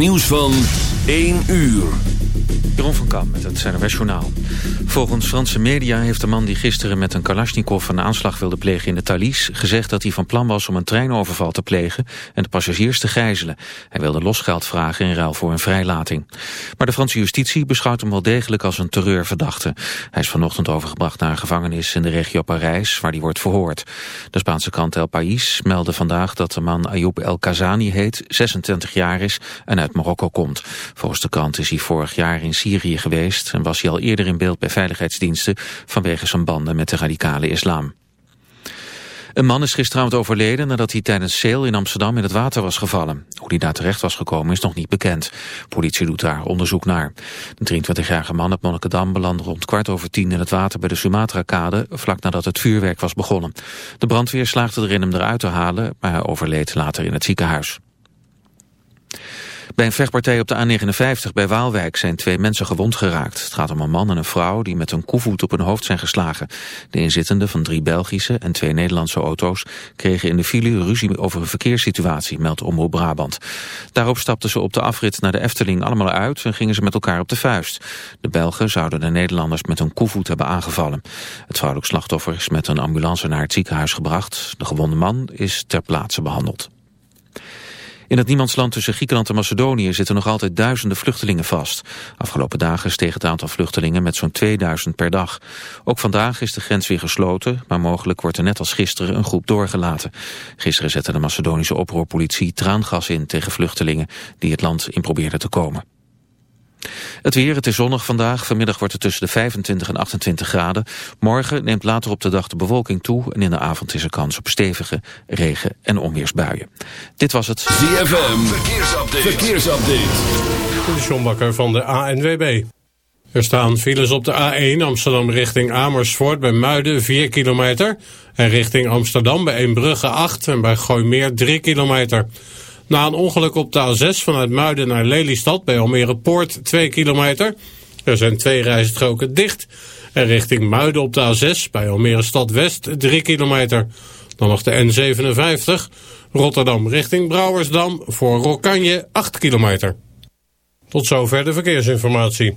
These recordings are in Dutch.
nieuws van 1 uur. Jeroen van Kam met het CNRS Journaal. Volgens Franse media heeft de man die gisteren met een Kalashnikov een aanslag wilde plegen in de Thalys gezegd dat hij van plan was om een treinoverval te plegen en de passagiers te gijzelen. Hij wilde losgeld vragen in ruil voor een vrijlating. Maar de Franse justitie beschouwt hem wel degelijk als een terreurverdachte. Hij is vanochtend overgebracht naar een gevangenis in de regio Parijs waar hij wordt verhoord. De Spaanse krant El País meldde vandaag dat de man Ayoub El Kazani heet, 26 jaar is en uit Marokko komt. Volgens de krant is hij vorig jaar in Syrië geweest en was hij al eerder in beeld bij veiligheidsdiensten vanwege zijn banden met de radicale islam. Een man is gisteravond overleden nadat hij tijdens sail in Amsterdam in het water was gevallen. Hoe hij daar terecht was gekomen is nog niet bekend. Politie doet daar onderzoek naar. De 23-jarige man uit Monnikendam belandde rond kwart over tien in het water bij de Sumatra-kade, vlak nadat het vuurwerk was begonnen. De brandweer slaagde erin hem eruit te halen, maar hij overleed later in het ziekenhuis. Bij een vechtpartij op de A59 bij Waalwijk zijn twee mensen gewond geraakt. Het gaat om een man en een vrouw die met een koevoet op hun hoofd zijn geslagen. De inzittenden van drie Belgische en twee Nederlandse auto's kregen in de file ruzie over een verkeerssituatie, meldt Omroep Brabant. Daarop stapten ze op de afrit naar de Efteling allemaal uit en gingen ze met elkaar op de vuist. De Belgen zouden de Nederlanders met een koevoet hebben aangevallen. Het vrouwelijk slachtoffer is met een ambulance naar het ziekenhuis gebracht. De gewonde man is ter plaatse behandeld. In het niemandsland tussen Griekenland en Macedonië zitten nog altijd duizenden vluchtelingen vast. Afgelopen dagen steeg het aantal vluchtelingen met zo'n 2000 per dag. Ook vandaag is de grens weer gesloten, maar mogelijk wordt er net als gisteren een groep doorgelaten. Gisteren zette de Macedonische oproerpolitie traangas in tegen vluchtelingen die het land in probeerden te komen. Het weer, het is zonnig vandaag. Vanmiddag wordt het tussen de 25 en 28 graden. Morgen neemt later op de dag de bewolking toe... en in de avond is er kans op stevige regen- en onweersbuien. Dit was het ZFM, verkeersupdate. verkeersupdate. De Sjombakker van de ANWB. Er staan files op de A1 Amsterdam richting Amersfoort bij Muiden 4 kilometer... en richting Amsterdam bij Eembrugge 8 en bij Gooimeer 3 kilometer... Na een ongeluk op de A6 vanuit Muiden naar Lelystad bij Almere Poort 2 kilometer. Er zijn twee rijstroken dicht. En richting Muiden op de A6 bij Almere Stad West 3 kilometer. Dan nog de N57 Rotterdam richting Brouwersdam voor Rokanje 8 kilometer. Tot zover de verkeersinformatie.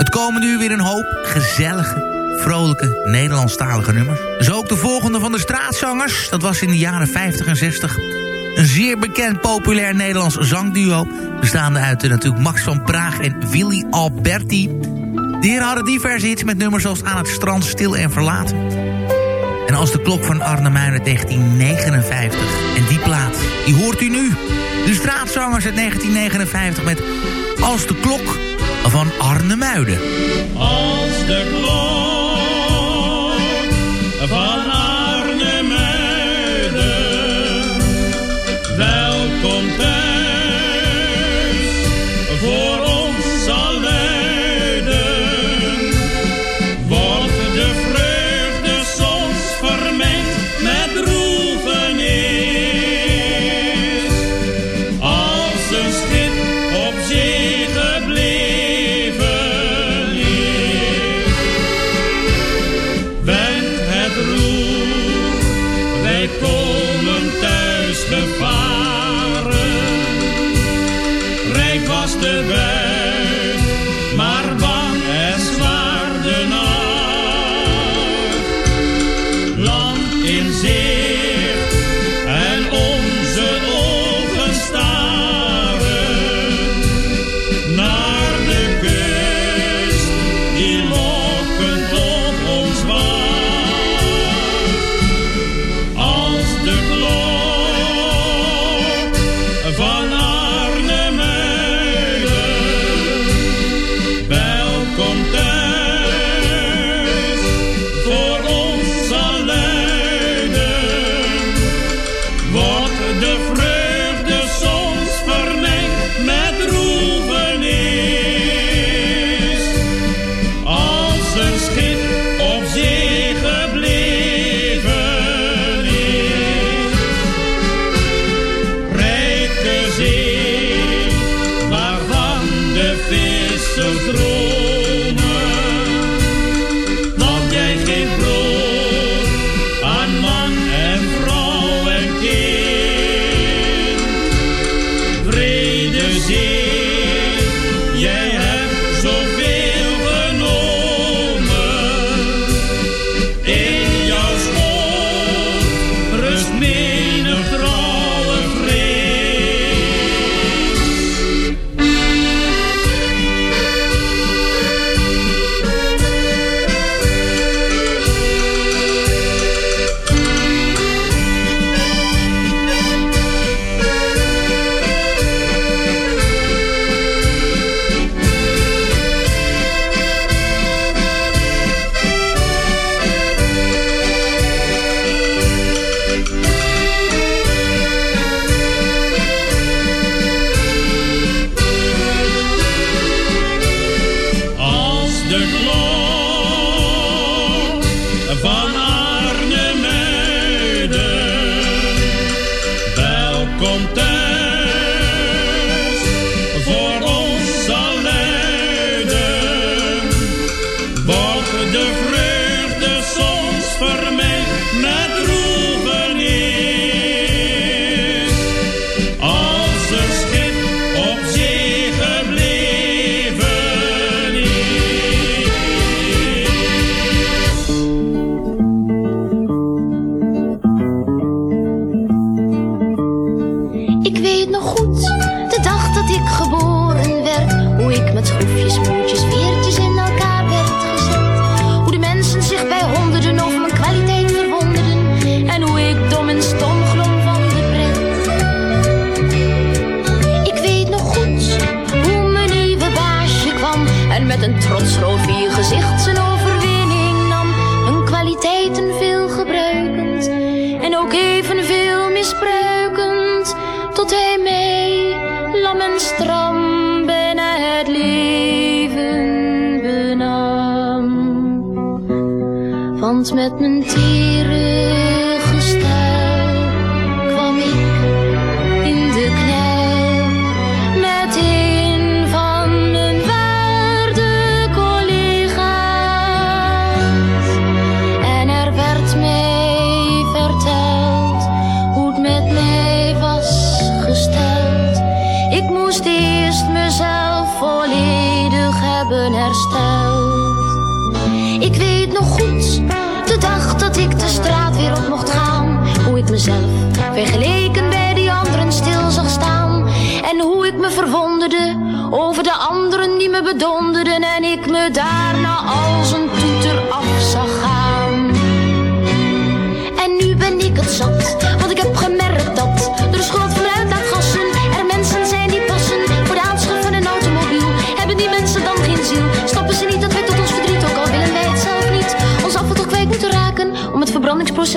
Het komen nu weer een hoop gezellige, vrolijke, Nederlandstalige nummers. Zo ook de volgende van de straatzangers. Dat was in de jaren 50 en 60. Een zeer bekend populair Nederlands zangduo. Bestaande uit eh, natuurlijk Max van Praag en Willy Alberti. De hadden diverse hits met nummers zoals Aan het strand, Stil en Verlaten. En als de klok van Arnhem uit 1959. En die plaat, die hoort u nu. De straatzangers uit 1959 met Als de klok van Arne Muiden. Als de klok van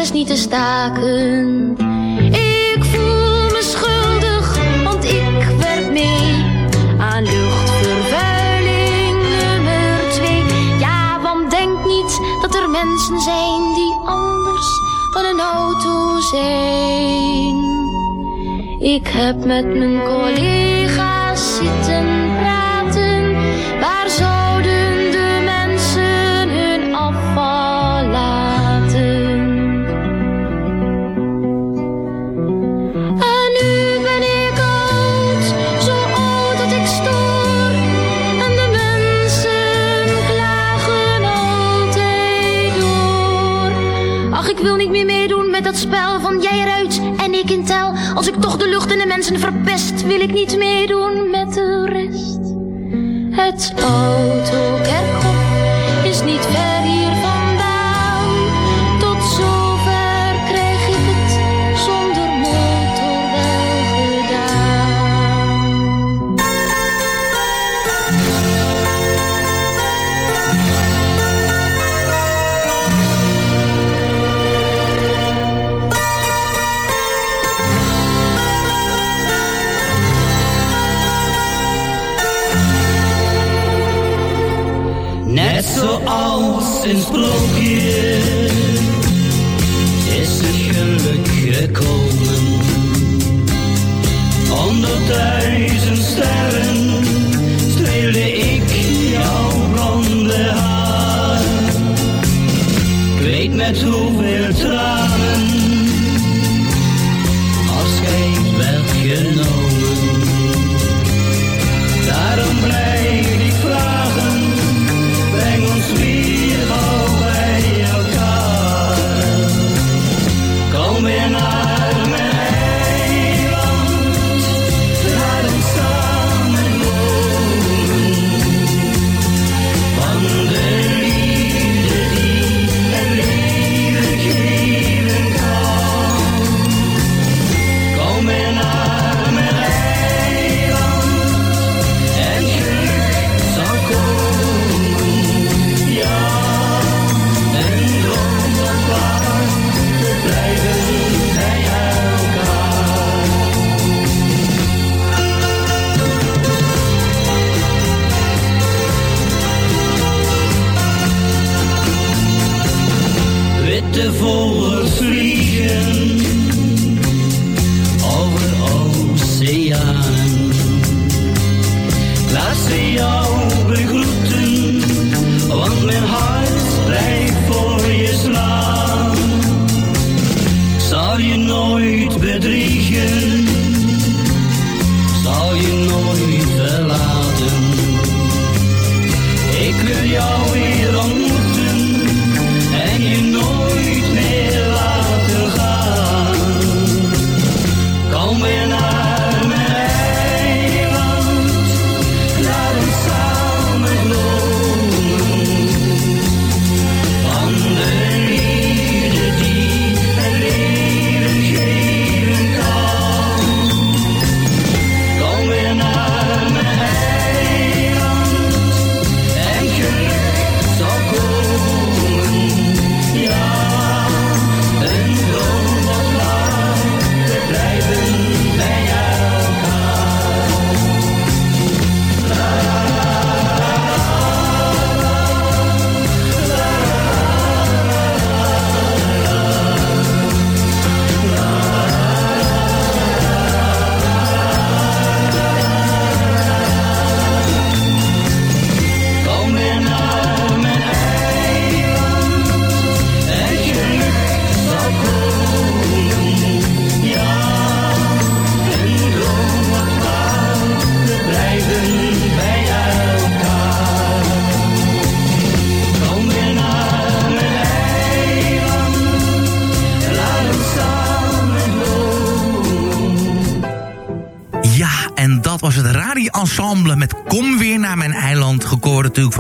is niet te staken. Ik voel me schuldig, want ik werd mee aan luchtvervuiling nummer twee. Ja, want denk niet dat er mensen zijn die anders dan een auto zijn. Ik heb met mijn collega's mensen verpest, wil ik niet meedoen met de rest. Het auto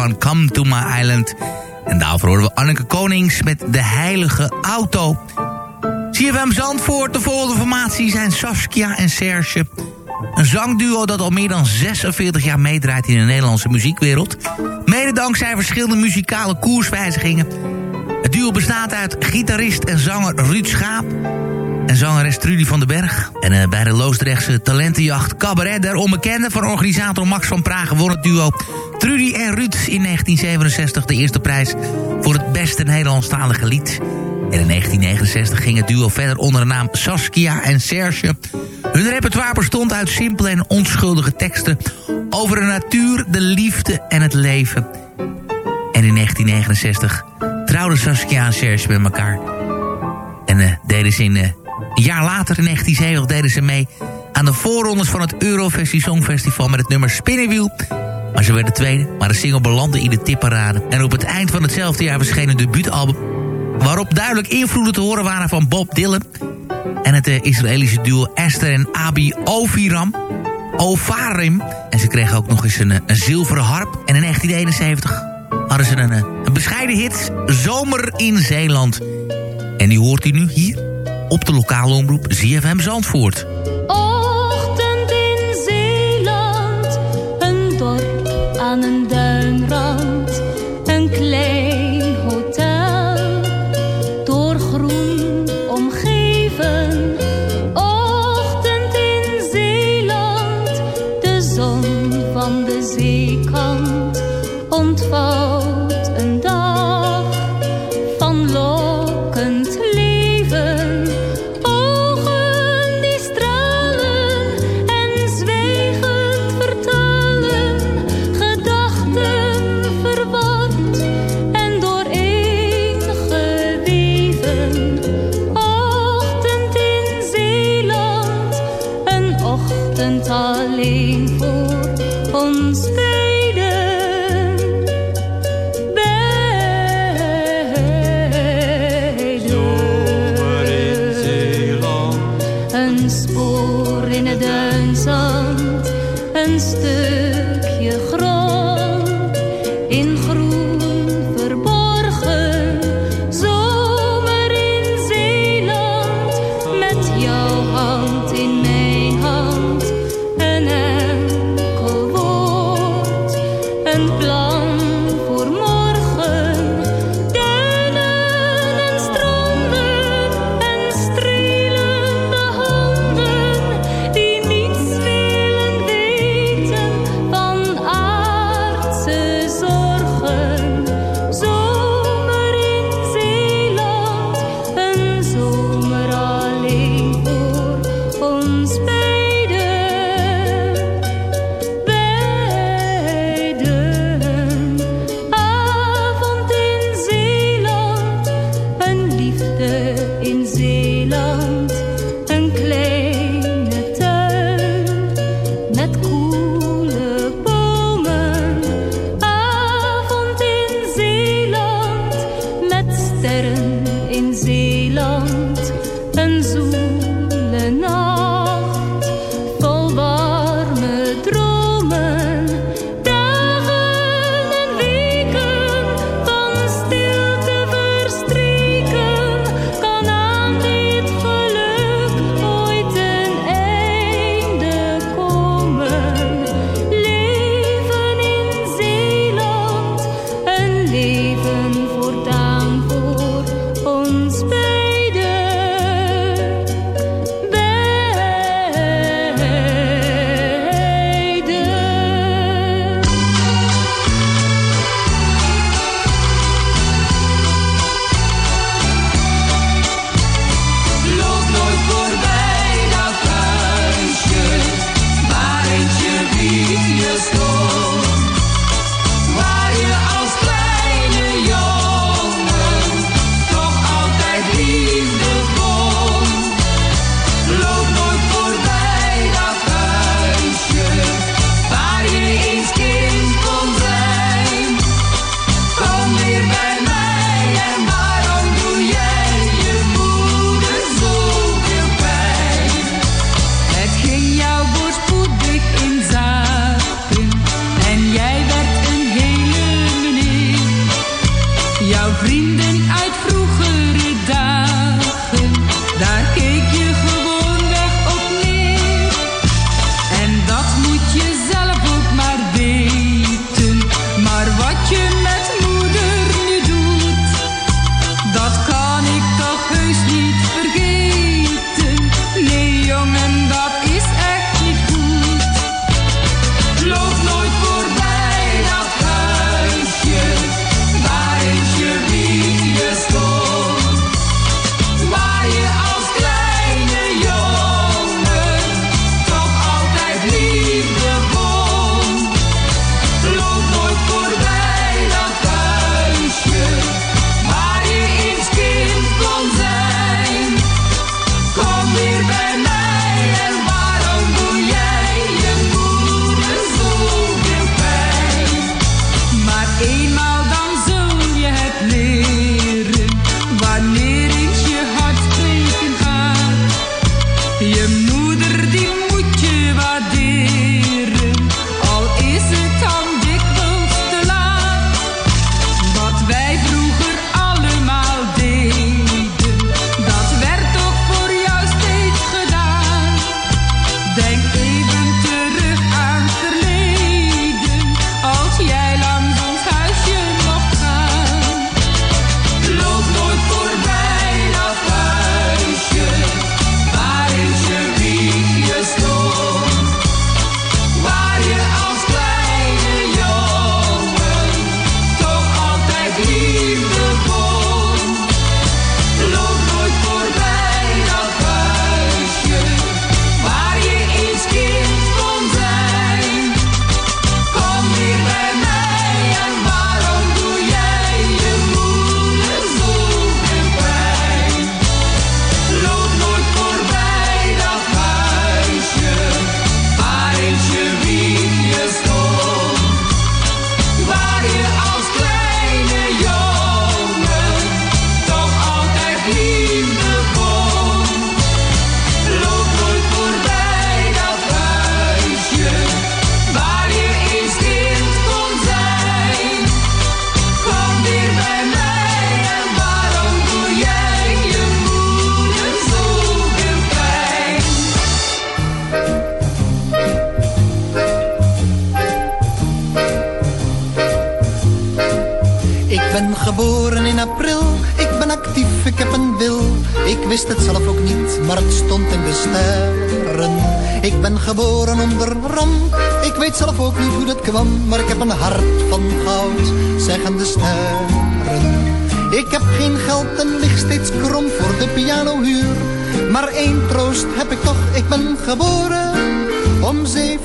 van Come to my island. En daarvoor horen we Anneke Konings met De Heilige Auto. CFM Zandvoort, de volgende formatie zijn Saskia en Serge. Een zangduo dat al meer dan 46 jaar meedraait in de Nederlandse muziekwereld. Mede dankzij verschillende muzikale koerswijzigingen. Het duo bestaat uit gitarist en zanger Ruud Schaap... en zangeres Trudy van den Berg. En uh, bij de Loosdrechtse talentenjacht Cabaret der Onbekende... van organisator Max van Praag won het duo Trudy en Ruud in 1967 de eerste prijs... voor het beste Nederlandstalige lied... En in 1969 ging het duo verder onder de naam Saskia en Serge. Hun repertoire bestond uit simpele en onschuldige teksten... over de natuur, de liefde en het leven. En in 1969 trouwden Saskia en Serge met elkaar. En uh, deden ze in, een jaar later, in 1970, deden ze mee... aan de voorrondes van het Eurovisie Songfestival met het nummer Spinnenwiel... Maar ze werden tweede, maar de single belandde in de tipparade. En op het eind van hetzelfde jaar verscheen een debuutalbum waarop duidelijk invloeden te horen waren van Bob Dylan... en het uh, Israëlische duo Esther en Abi Oviram. Ovarim. En ze kregen ook nog eens een, een zilveren harp. En in 1971 hadden ze een, een bescheiden hit... Zomer in Zeeland. En die hoort u nu hier op de lokale omroep ZFM Zandvoort.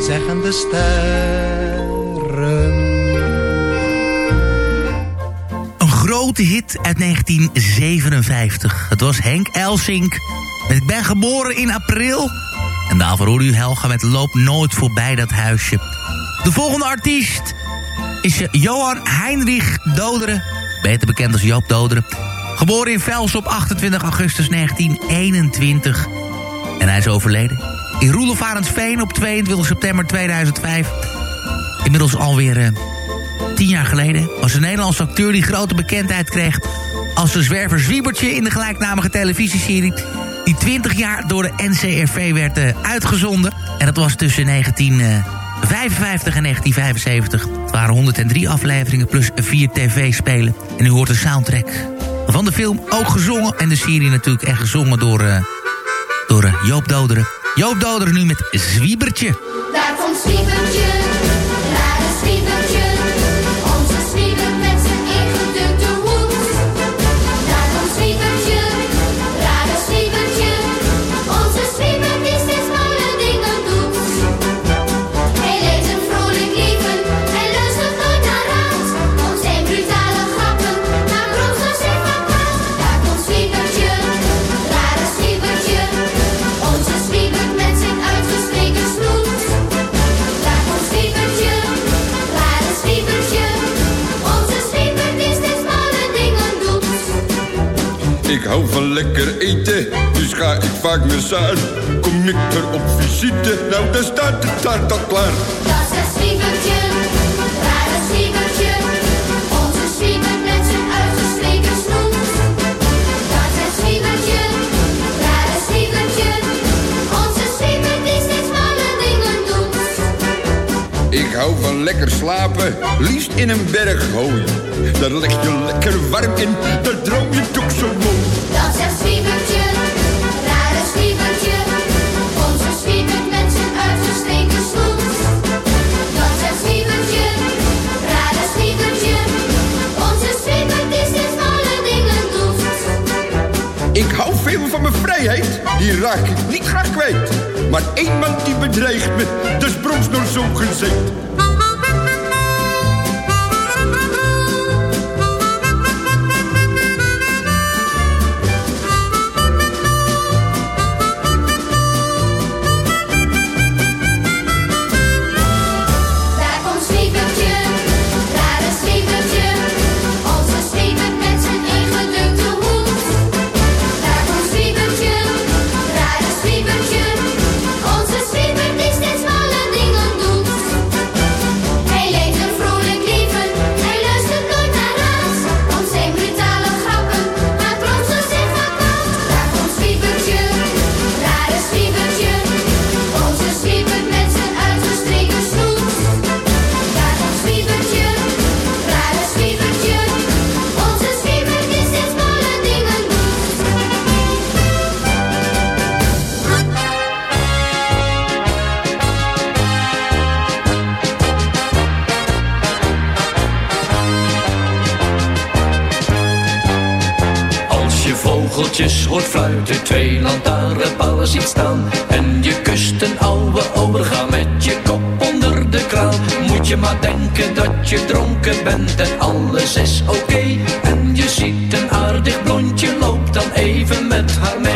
zeggen de sterren. Een grote hit uit 1957. Het was Henk Elsink Ik ben geboren in april. En daarvoor hoorde u Helga met Loop nooit voorbij dat huisje. De volgende artiest is Johan Heinrich Doderen. Beter bekend als Joop Doderen. Geboren in Vels op 28 augustus 1921. En hij is overleden. In Roelofarensveen op 22 september 2005. Inmiddels alweer eh, tien jaar geleden. Was een Nederlandse acteur die grote bekendheid kreeg... als de zwerver Zwiebertje in de gelijknamige televisieserie... die 20 jaar door de NCRV werd eh, uitgezonden. En dat was tussen 1955 en 1975. Het waren 103 afleveringen plus 4 tv-spelen. En u hoort de soundtrack van de film ook gezongen. En de serie natuurlijk echt gezongen door, eh, door eh, Joop Doderen. Joop Doderen nu met Zwiebertje. Daar komt Zwiebertje, van lekker eten, dus ga ik vaak naar Zuid. Kom ik er op visite, nou dan staat de taart al klaar. Dat is hou van lekker slapen, liefst in een berg hooi. Daar leg je lekker warm in, daar droom je toch zo mooi. Dat is Zwiebertje, rare Zwiebertje. Onze Zwieber met zijn uitgestreken snoet. Dat is Zwiebertje, rare Zwiebertje. Onze Zwieber die steeds malle dingen doet. Ik hou veel van mijn vrijheid, die raak ik niet graag kwijt. Maar één man die bedreigt me, dat is bronsnor zo gezegd. Hoort fluiten, twee lantaarnpalen ziet staan. En je kust een oude overga met je kop onder de kraan. Moet je maar denken dat je dronken bent en alles is oké. En je ziet een aardig blond leven met haar mee.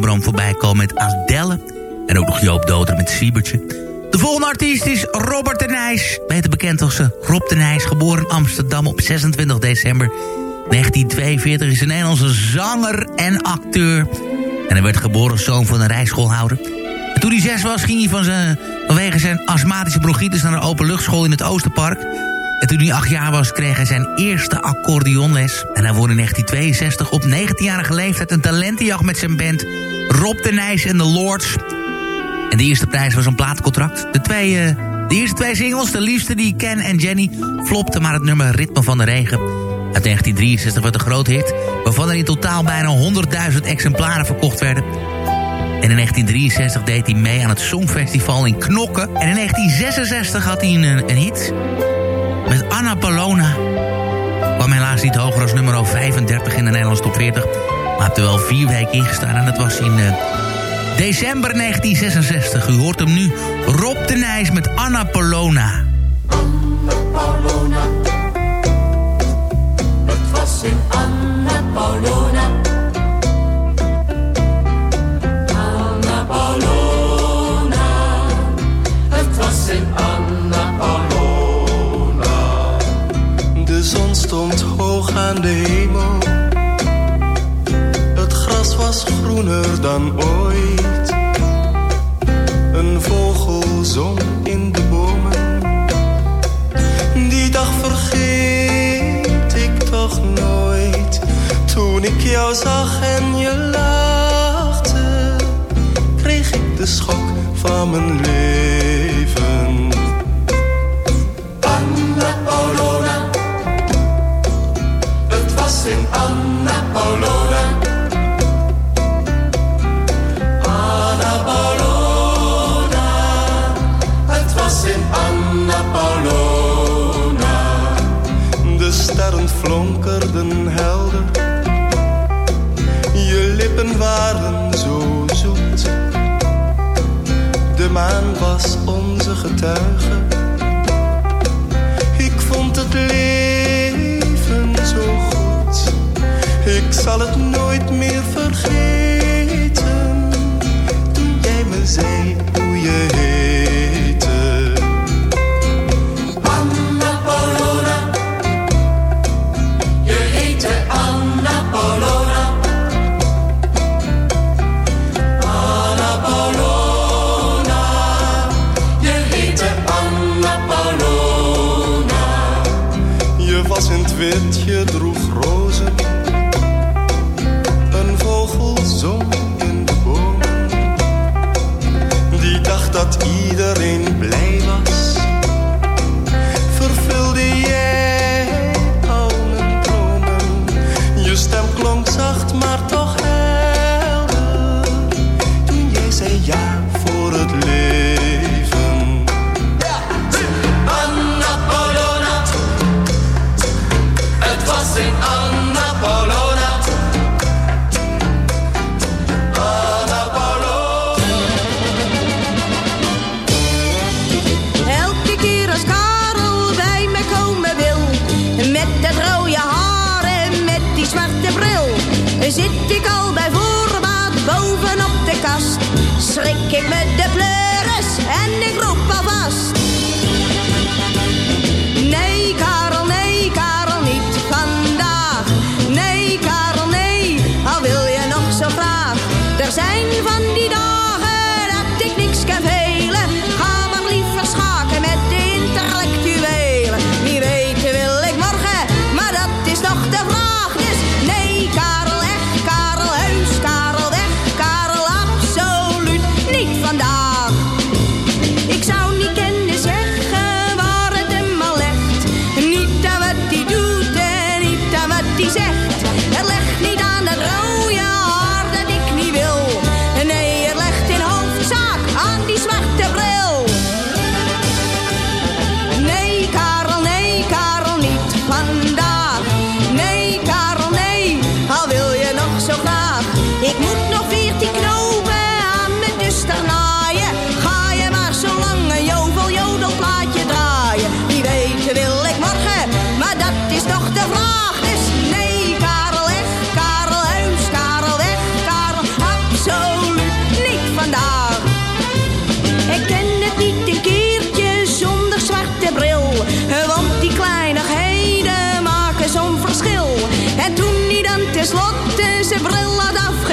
Abraham voorbij komen met Adelle. En ook nog Joop Doder met Siebertje. De volgende artiest is Robert de Nijs. Beter bekend als eh, Rob de Nijs, geboren in Amsterdam op 26 december 1942. Is een Nederlandse zanger en acteur. En hij werd geboren als zoon van een rijschoolhouder. En toen hij zes was, ging hij vanwege zijn astmatische bronchitis... naar een openluchtschool in het Oosterpark. En toen hij acht jaar was, kreeg hij zijn eerste accordeonles. En hij won in 1962 op 19-jarige leeftijd een talentenjacht met zijn band... Rob de Nijs en de Lords... En de eerste prijs was een plaatcontract. De, twee, uh, de eerste twee singles, de liefste die Ken en Jenny, flopten maar het nummer Ritme van de Regen. Uit 1963 werd een groot hit, waarvan er in totaal bijna 100.000 exemplaren verkocht werden. En in 1963 deed hij mee aan het Songfestival in Knokken. En in 1966 had hij een, een hit met Anna Palona. Kwam helaas niet hoger als nummer 35 in de Nederlandse top 40. Maar heeft er wel vier weken ingestaan en dat was in... Uh, December 1966. U hoort hem nu. Rob de Nijs met Anna Polona. Anna Polona. Het was in Anna Polona. Aan de hemel. Het gras was groener dan ooit. Een vogel zong in de bomen. Die dag vergeet ik toch nooit. Toen ik jou zag en je lachte, kreeg ik de schok van mijn leven. Was onze getuige. Ik vond het leven zo goed. Ik zal het nooit meer vergeten. Toen jij me zei hoe je heette.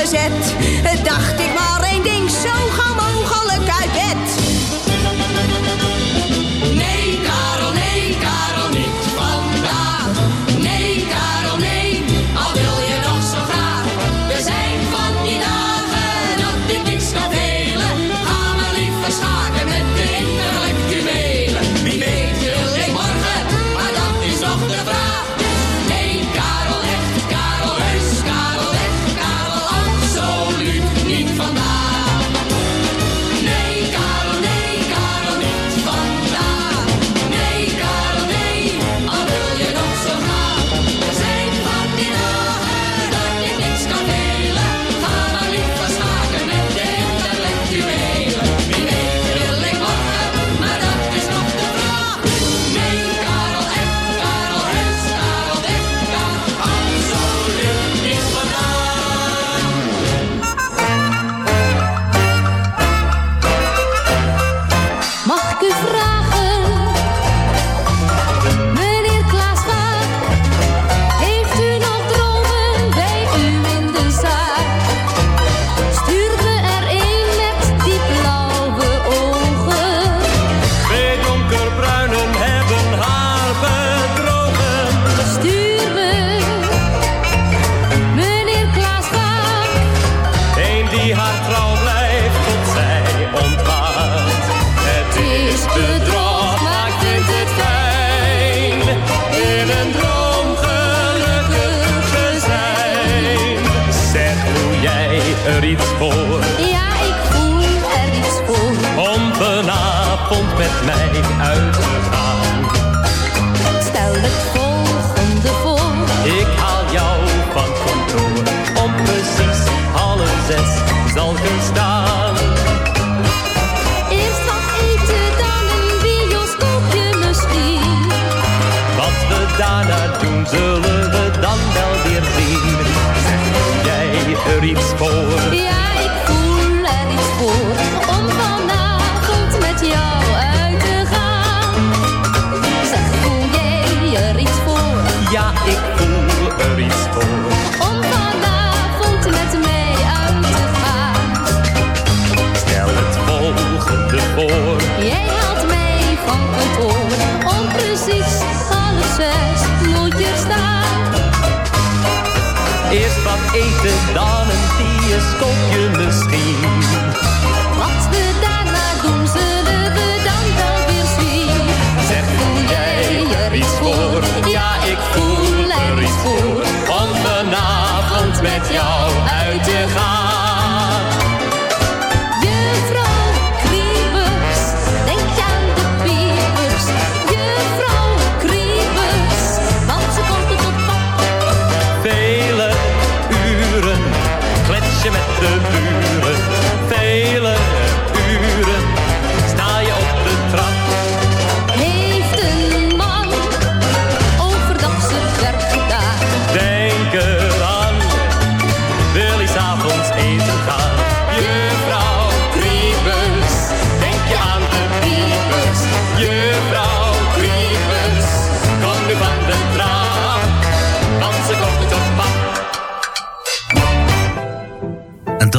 Gezet. Dacht ik maar Om precies half zes moet je staan. Eerst wat eten, dan een bioscoopje misschien. Wat we daarna doen, zullen we dan wel weer zien. Zeg, voel jij er iets voor? Ja, ik voel er iets voor. Om vanavond met jou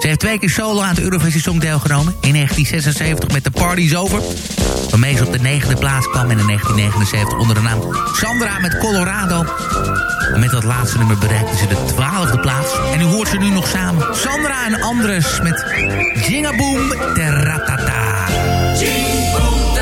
Ze heeft twee keer solo aan het Eurovisie Song deelgenomen. In 1976 met The Party's Over. Waarmee ze op de negende plaats kwam. En in 1979 onder de naam Sandra met Colorado. En met dat laatste nummer bereikte ze de twaalfde plaats. En u hoort ze nu nog samen. Sandra en Andres met Jingaboom Teratata. Jing, boom,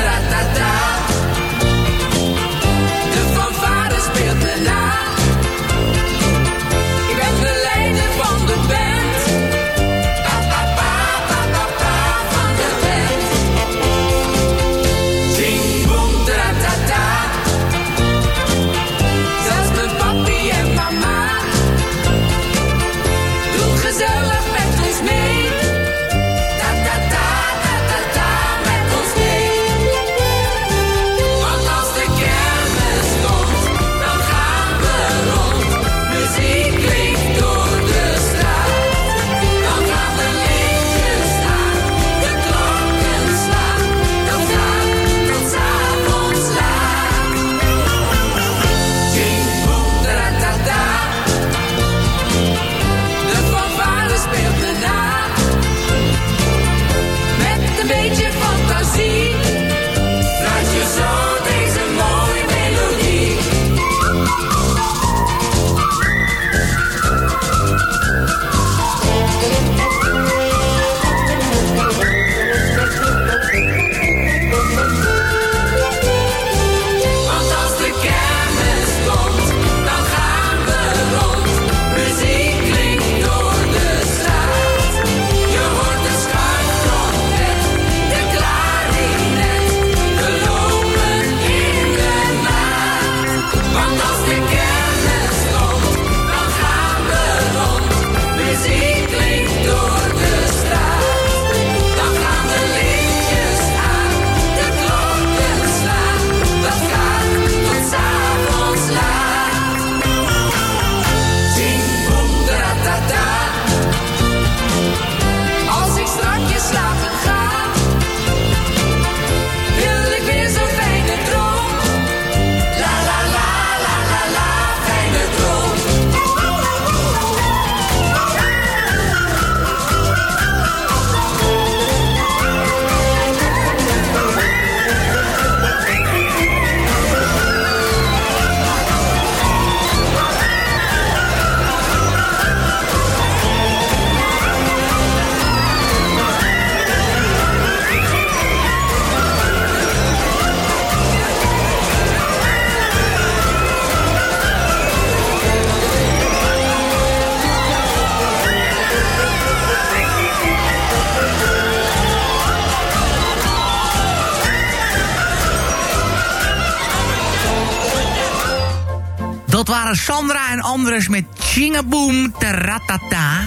Met Chingaboom Taratata.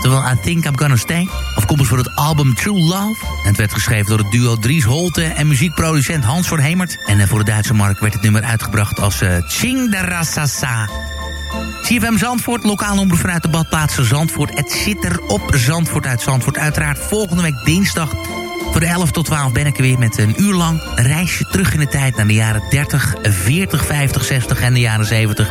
Terwijl I Think I'm Gonna Stay. Afkomstig voor het album True Love. Het werd geschreven door het duo Dries Holte en muziekproducent Hans van Hemert. En eh, voor de Duitse markt werd het nummer uitgebracht als uh, Rassasa. CFM Zandvoort, lokaal omroep vanuit de badplaatsen Zandvoort. Het zit er op Zandvoort uit Zandvoort. Uiteraard volgende week dinsdag voor de 11 tot 12 ben ik er weer met een uur lang reisje terug in de tijd... naar de jaren 30, 40, 50, 60 en de jaren 70.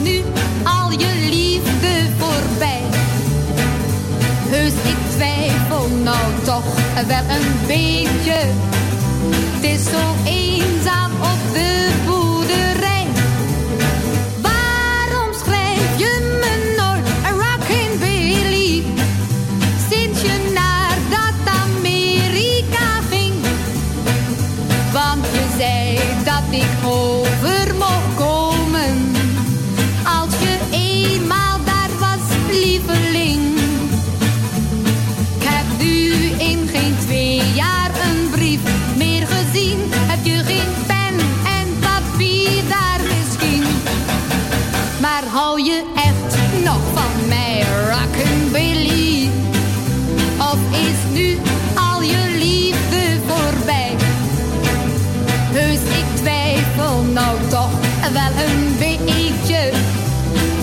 toch wel een beetje. Het is zo eenzaam op de boerderij. Waarom schrijf je me nooit een Rockin'? Sinds je naar dat Amerika ging. Want je zei dat ik over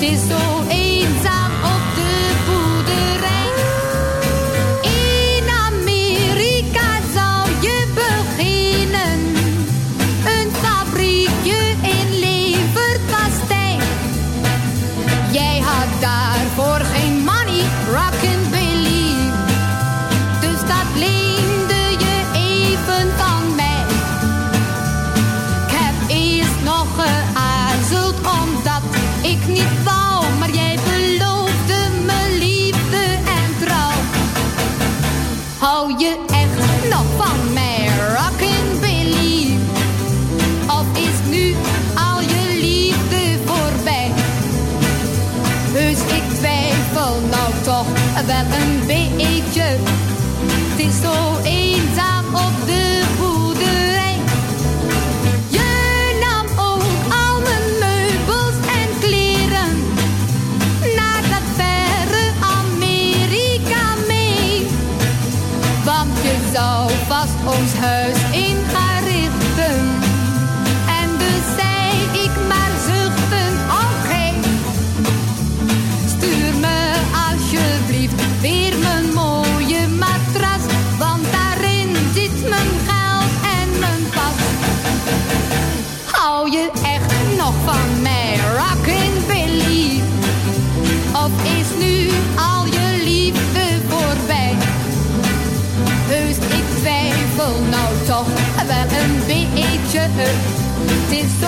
Het wel een beetje. Het is zo beetje. Het is zo